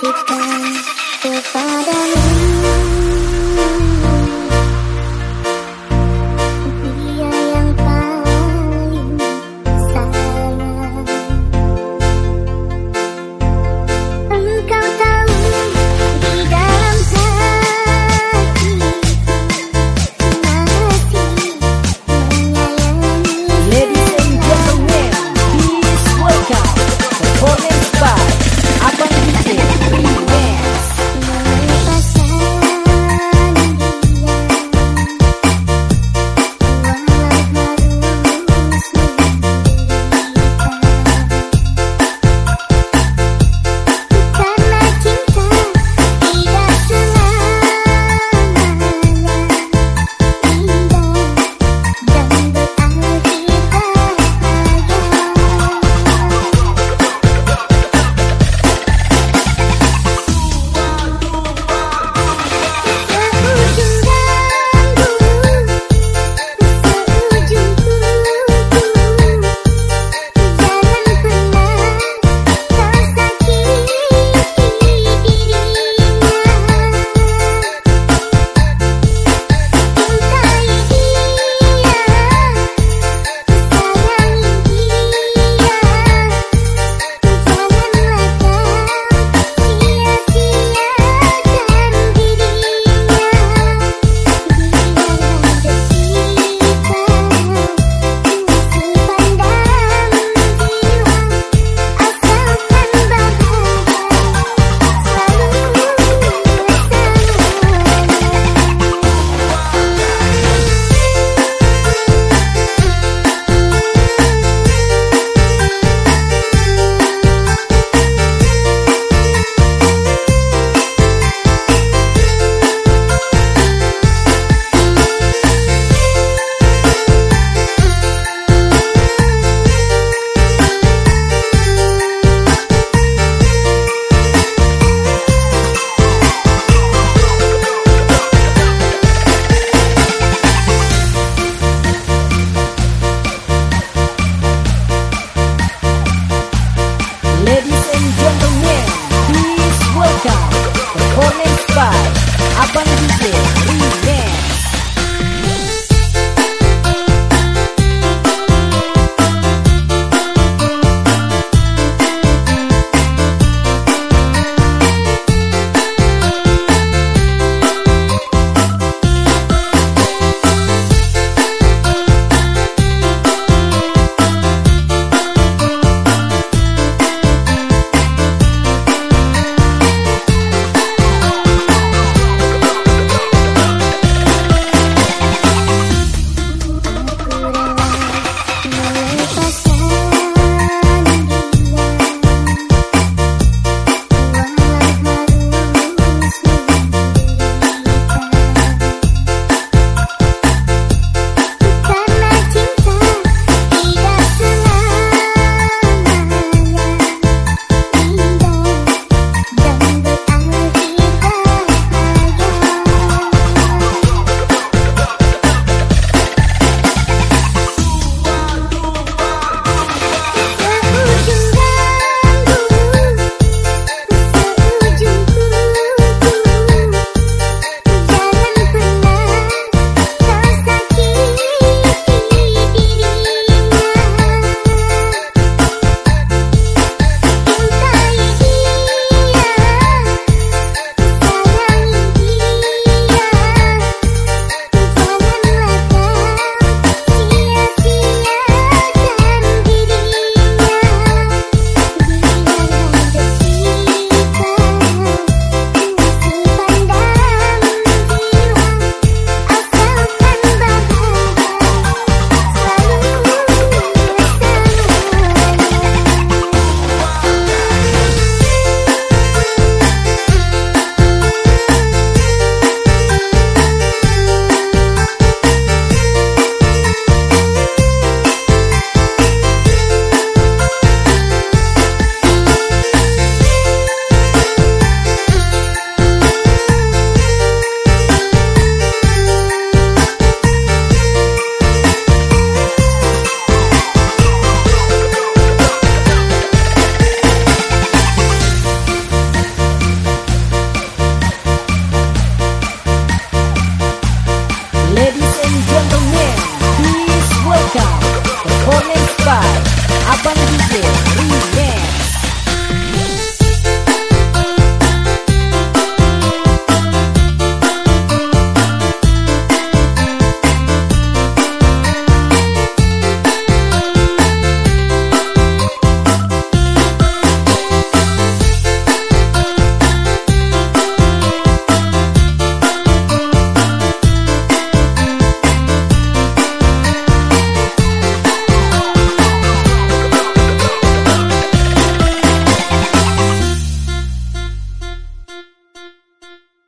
titipkan kepadamu